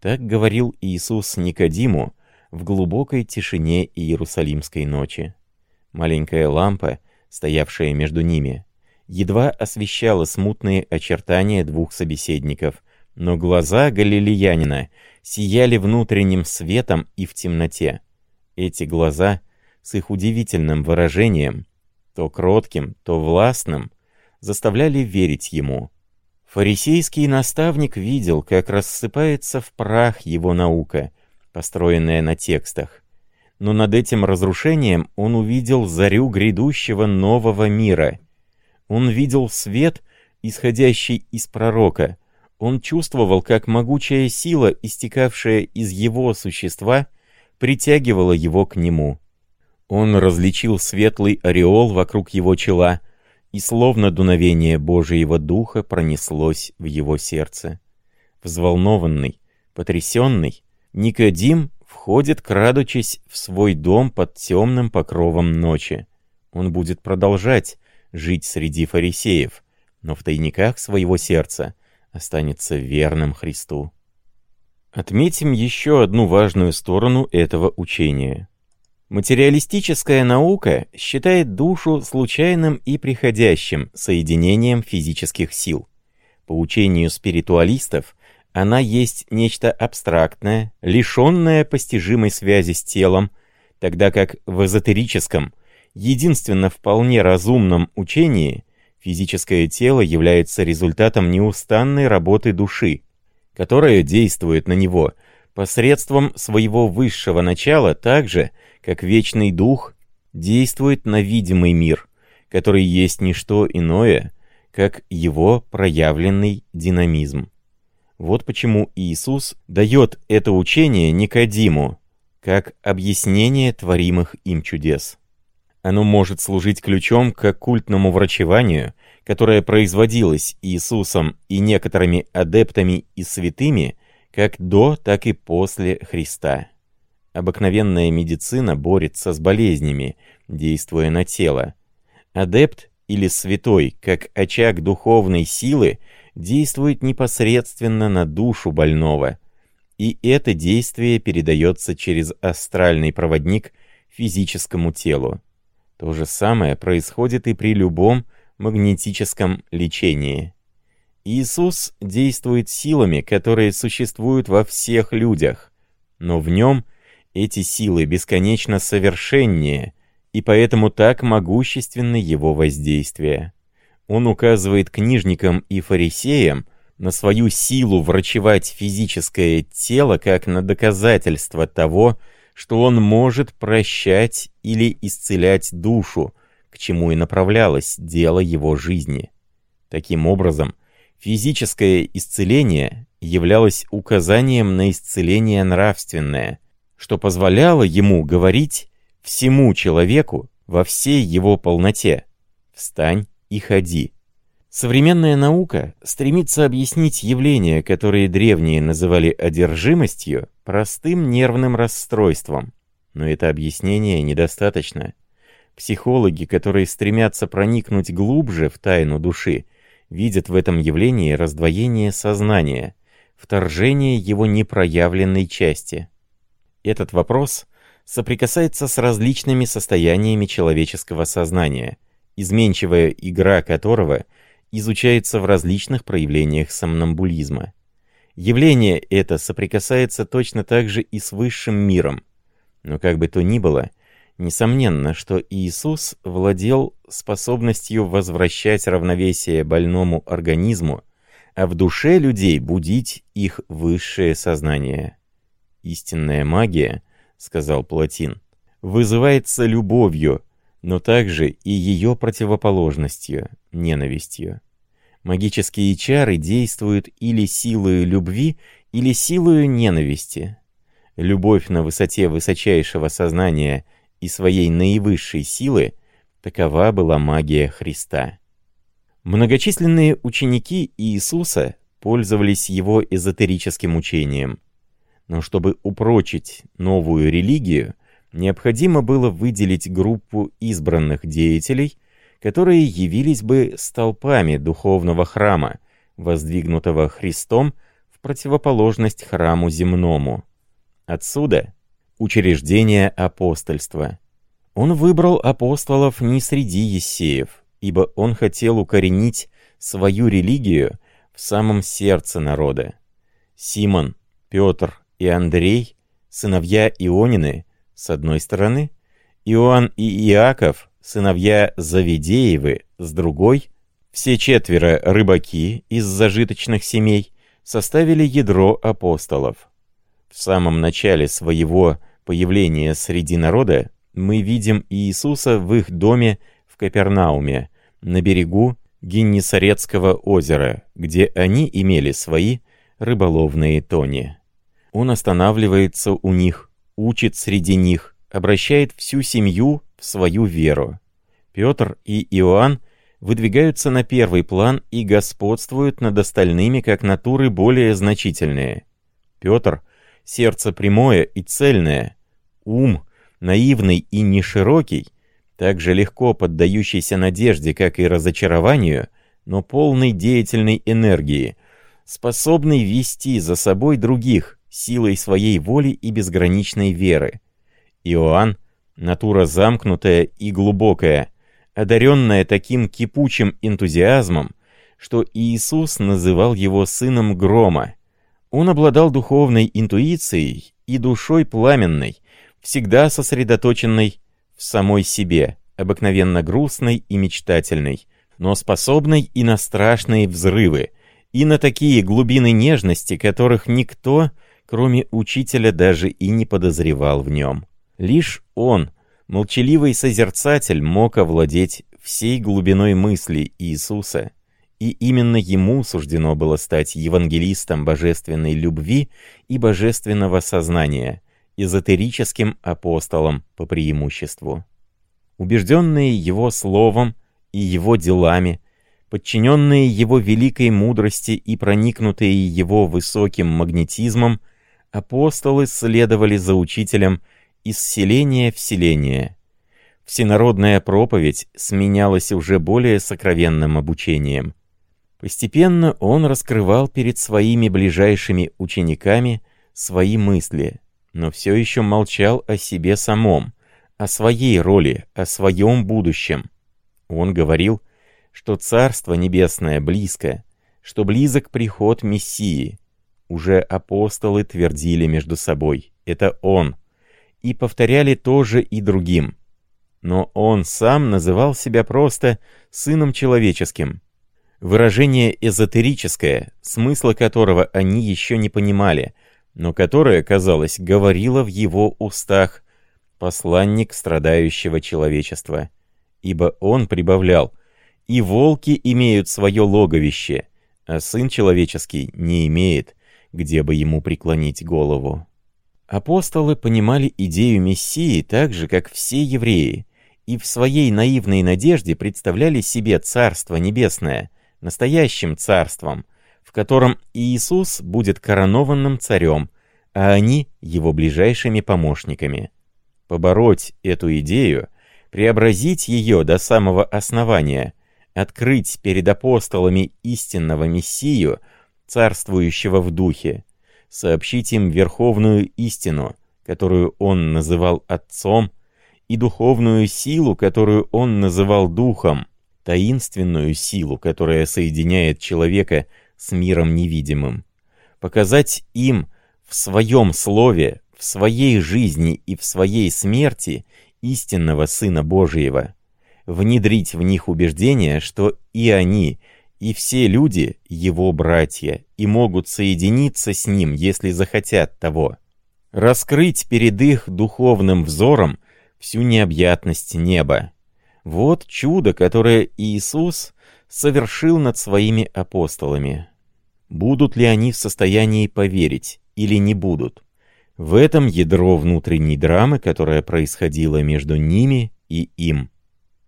Так говорил Иисус Никодиму в глубокой тишине Иерусалимской ночи. Маленькая лампа, стоявшая между ними, едва освещала смутные очертания двух собеседников, но глаза галилеянина сияли внутренним светом и в темноте. Эти глаза с их удивительным выражением, то кротким, то властным, заставляли верить ему. Фарисейский наставник видел, как рассыпается в прах его наука, построенная на текстах. Но над этим разрушением он увидел зарю грядущего нового мира. Он видел свет, исходящий из пророка. Он чувствовал, как могучая сила, истекавшая из его существа, притягивала его к нему. Он различил светлый ореол вокруг его чела, и словно дуновение Божьего Духа пронеслось в его сердце. Взволнованный, потрясенный, Никодим входит, крадучись в свой дом под темным покровом ночи. Он будет продолжать жить среди фарисеев, но в тайниках своего сердца останется верным Христу. Отметим еще одну важную сторону этого учения. Материалистическая наука считает душу случайным и приходящим соединением физических сил. По учению спиритуалистов, она есть нечто абстрактное, лишенное постижимой связи с телом, тогда как в эзотерическом, единственно вполне разумном учении физическое тело является результатом неустанной работы души, которая действует на него посредством своего высшего начала так же, как вечный дух действует на видимый мир, который есть не что иное, как его проявленный динамизм. Вот почему Иисус дает это учение Никодиму, как объяснение творимых им чудес. Оно может служить ключом к оккультному врачеванию, которое производилось Иисусом и некоторыми адептами и святыми как до, так и после Христа. Обыкновенная медицина борется с болезнями, действуя на тело. Адепт или святой, как очаг духовной силы, действует непосредственно на душу больного, и это действие передается через астральный проводник физическому телу. То же самое происходит и при любом магнетическом лечении. Иисус действует силами, которые существуют во всех людях, но в нем – эти силы бесконечно совершеннее, и поэтому так могущественны его воздействия. Он указывает книжникам и фарисеям на свою силу врачевать физическое тело как на доказательство того, что он может прощать или исцелять душу, к чему и направлялось дело его жизни. Таким образом, физическое исцеление являлось указанием на исцеление нравственное – что позволяло ему говорить всему человеку во всей его полноте «Встань и ходи». Современная наука стремится объяснить явления, которые древние называли одержимостью, простым нервным расстройством. Но это объяснение недостаточно. Психологи, которые стремятся проникнуть глубже в тайну души, видят в этом явлении раздвоение сознания, вторжение его непроявленной части. Этот вопрос соприкасается с различными состояниями человеческого сознания, изменчивая игра которого изучается в различных проявлениях сомнамбулизма. Явление это соприкасается точно так же и с высшим миром. Но как бы то ни было, несомненно, что Иисус владел способностью возвращать равновесие больному организму, а в душе людей будить их высшее сознание. Истинная магия, сказал Платин, вызывается любовью, но также и ее противоположностью, ненавистью. Магические чары действуют или силою любви, или силою ненависти. Любовь на высоте высочайшего сознания и своей наивысшей силы — такова была магия Христа. Многочисленные ученики Иисуса пользовались его эзотерическим учением. Но чтобы упрочить новую религию, необходимо было выделить группу избранных деятелей, которые явились бы столпами духовного храма, воздвигнутого Христом в противоположность храму земному. Отсюда учреждение апостольства. Он выбрал апостолов не среди ессеев, ибо он хотел укоренить свою религию в самом сердце народа. Симон, Петр и Андрей, сыновья Ионины, с одной стороны, Иоанн и Иаков, сыновья Завидеевы, с другой, все четверо рыбаки из зажиточных семей, составили ядро апостолов. В самом начале своего появления среди народа мы видим Иисуса в их доме в Капернауме, на берегу Геннисарецкого озера, где они имели свои рыболовные тони. Он останавливается у них, учит среди них, обращает всю семью в свою веру. Петр и Иоанн выдвигаются на первый план и господствуют над остальными как натуры более значительные. Петр — сердце прямое и цельное, ум наивный и неширокий, также легко поддающийся надежде, как и разочарованию, но полный деятельной энергии, способный вести за собой других силой своей воли и безграничной веры. Иоанн — натура замкнутая и глубокая, одаренная таким кипучим энтузиазмом, что Иисус называл его сыном грома. Он обладал духовной интуицией и душой пламенной, всегда сосредоточенной в самой себе, обыкновенно грустной и мечтательной, но способной и на страшные взрывы, и на такие глубины нежности, которых никто, кроме учителя, даже и не подозревал в нем. Лишь он, молчаливый созерцатель, мог овладеть всей глубиной мысли Иисуса, и именно ему суждено было стать евангелистом божественной любви и божественного сознания, эзотерическим апостолом по преимуществу. Убежденные его словом и его делами, подчиненные его великой мудрости и проникнутые его высоким магнетизмом, апостолы следовали за учителем из селения в селение. Всенародная проповедь сменялась уже более сокровенным обучением. Постепенно он раскрывал перед своими ближайшими учениками свои мысли, но все еще молчал о себе самом, о своей роли, о своем будущем. Он говорил, что Царство Небесное близко, что близок приход Мессии. Уже апостолы твердили между собой «это Он», и повторяли тоже и другим. Но Он сам называл себя просто «сыном человеческим». Выражение эзотерическое, смысла которого они еще не понимали, но которое, казалось, говорило в его устах посланник страдающего человечества. Ибо он прибавлял, «И волки имеют свое логовище, а Сын Человеческий не имеет, где бы ему преклонить голову». Апостолы понимали идею Мессии так же, как все евреи, и в своей наивной надежде представляли себе Царство Небесное, настоящим царством, в котором Иисус будет коронованным царем, а они — его ближайшими помощниками. Побороть эту идею, преобразить ее до самого основания, открыть перед апостолами истинного Мессию, царствующего в духе, сообщить им верховную истину, которую он называл Отцом, и духовную силу, которую он называл Духом, таинственную силу, которая соединяет человека с миром невидимым. Показать им в своем слове в своей жизни и в своей смерти истинного Сына Божьего, внедрить в них убеждение, что и они, и все люди — его братья, и могут соединиться с ним, если захотят того. Раскрыть перед их духовным взором всю необъятность неба. Вот чудо, которое Иисус совершил над своими апостолами. Будут ли они в состоянии поверить или не будут? В этом ядро внутренней драмы, которая происходила между ними и им.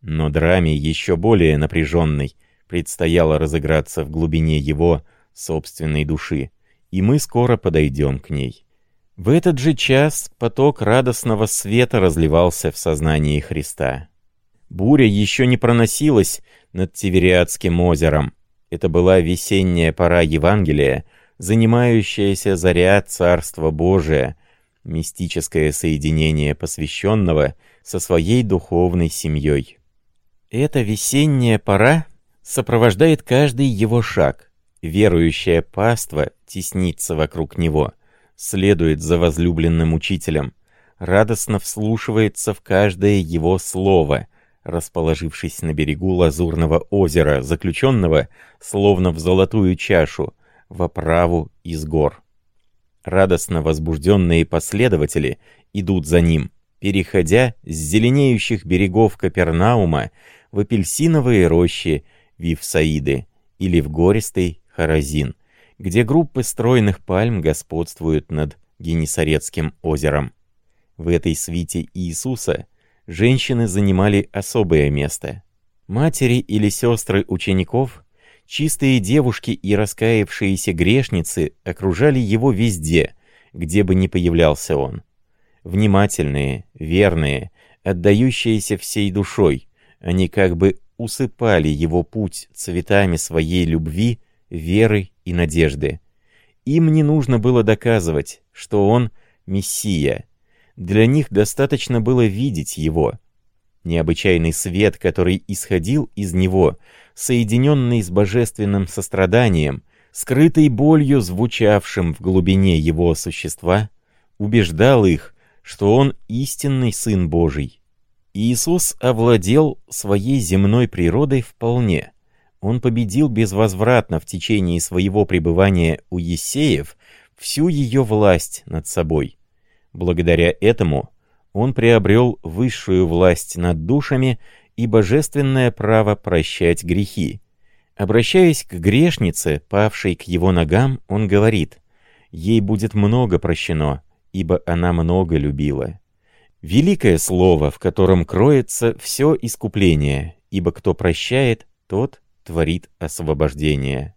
Но драме еще более напряженной предстояло разыграться в глубине его собственной души, и мы скоро подойдем к ней. В этот же час поток радостного света разливался в сознании Христа. Буря еще не проносилась над Тивериадским озером. Это была весенняя пора Евангелия, занимающаяся заря Царства Божия, мистическое соединение посвященного со своей духовной семьей. Эта весенняя пора сопровождает каждый его шаг. Верующая паства теснится вокруг него, следует за возлюбленным учителем, радостно вслушивается в каждое его слово, расположившись на берегу лазурного озера, заключенного, словно в золотую чашу, в оправу из гор. Радостно возбужденные последователи идут за ним, переходя с зеленеющих берегов Капернаума в апельсиновые рощи Вифсаиды или в гористый Харазин, где группы стройных пальм господствуют над Генесарецким озером. В этой свите Иисуса женщины занимали особое место. Матери или сестры учеников Чистые девушки и раскаявшиеся грешницы окружали его везде, где бы ни появлялся он. Внимательные, верные, отдающиеся всей душой, они как бы усыпали его путь цветами своей любви, веры и надежды. Им не нужно было доказывать, что он — Мессия. Для них достаточно было видеть его. Необычайный свет, который исходил из него — соединенный с божественным состраданием, скрытой болью, звучавшим в глубине его существа, убеждал их, что он истинный Сын Божий. Иисус овладел своей земной природой вполне. Он победил безвозвратно в течение своего пребывания у Есеев всю ее власть над собой. Благодаря этому он приобрел высшую власть над душами и божественное право прощать грехи. Обращаясь к грешнице, павшей к его ногам, он говорит, «Ей будет много прощено, ибо она много любила». Великое слово, в котором кроется все искупление, ибо кто прощает, тот творит освобождение.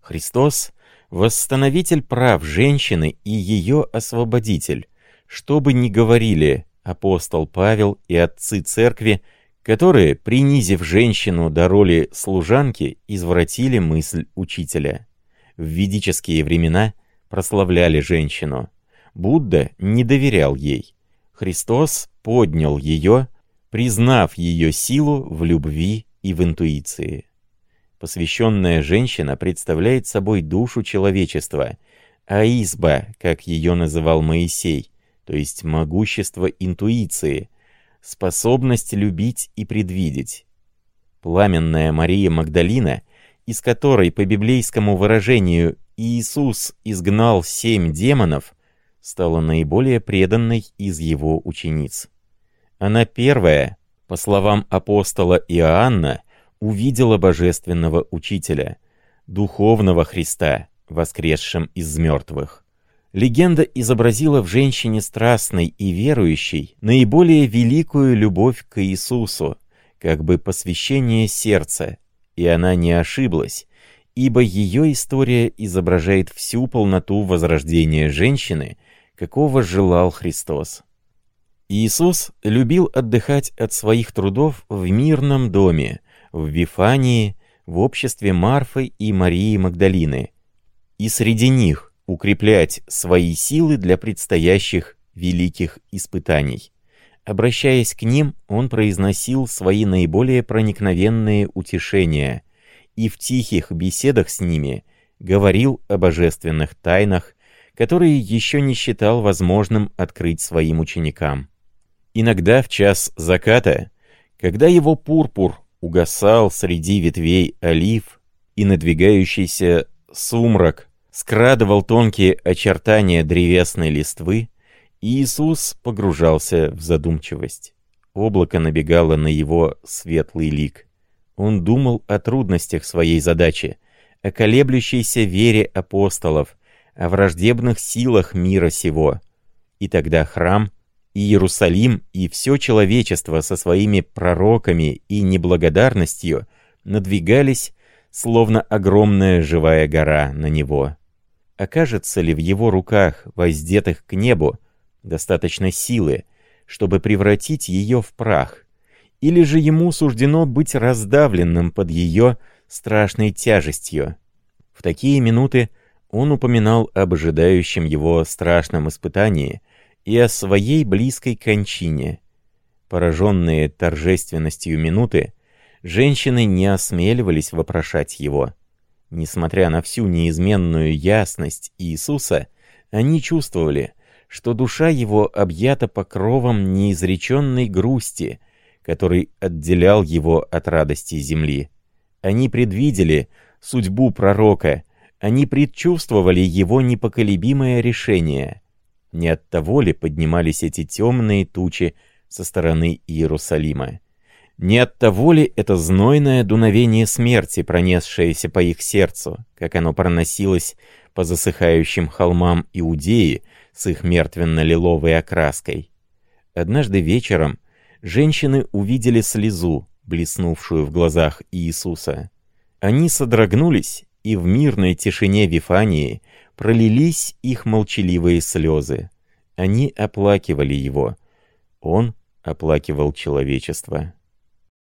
Христос — восстановитель прав женщины и ее освободитель, что бы ни говорили апостол Павел и отцы церкви, которые, принизив женщину до роли служанки, извратили мысль учителя. В ведические времена прославляли женщину. Будда не доверял ей. Христос поднял ее, признав ее силу в любви и в интуиции. Посвященная женщина представляет собой душу человечества, а изба, как ее называл Моисей, то есть могущество интуиции — способность любить и предвидеть. Пламенная Мария Магдалина, из которой, по библейскому выражению, Иисус изгнал семь демонов, стала наиболее преданной из его учениц. Она первая, по словам апостола Иоанна, увидела божественного учителя, духовного Христа, воскресшим из мертвых. Легенда изобразила в женщине страстной и верующей наиболее великую любовь к Иисусу, как бы посвящение сердца, и она не ошиблась, ибо ее история изображает всю полноту возрождения женщины, какого желал Христос. Иисус любил отдыхать от своих трудов в мирном доме, в Вифании, в обществе Марфы и Марии Магдалины, и среди них, укреплять свои силы для предстоящих великих испытаний. Обращаясь к ним, он произносил свои наиболее проникновенные утешения и в тихих беседах с ними говорил о божественных тайнах, которые еще не считал возможным открыть своим ученикам. Иногда в час заката, когда его пурпур угасал среди ветвей олив и надвигающийся сумрак скрадывал тонкие очертания древесной листвы, и Иисус погружался в задумчивость. Облако набегало на его светлый лик. Он думал о трудностях своей задачи, о колеблющейся вере апостолов, о враждебных силах мира сего. И тогда храм, и Иерусалим, и все человечество со своими пророками и неблагодарностью надвигались, словно огромная живая гора на него окажется ли в его руках, воздетых к небу, достаточно силы, чтобы превратить ее в прах, или же ему суждено быть раздавленным под ее страшной тяжестью. В такие минуты Он упоминал об ожидающем его страшном испытании и о своей близкой кончине. Пораженные торжественностью минуты, женщины не осмеливались вопрошать его. Несмотря на всю неизменную ясность Иисуса, они чувствовали, что душа его объята покровом неизреченной грусти, который отделял его от радости земли. Они предвидели судьбу пророка, они предчувствовали его непоколебимое решение. Не от того ли поднимались эти темные тучи со стороны Иерусалима? Не от того ли это знойное дуновение смерти, пронесшееся по их сердцу, как оно проносилось по засыхающим холмам Иудеи с их мертвенно-лиловой окраской? Однажды вечером женщины увидели слезу, блеснувшую в глазах Иисуса. Они содрогнулись и в мирной тишине Вифании пролились их молчаливые слезы. Они оплакивали его. Он оплакивал человечество.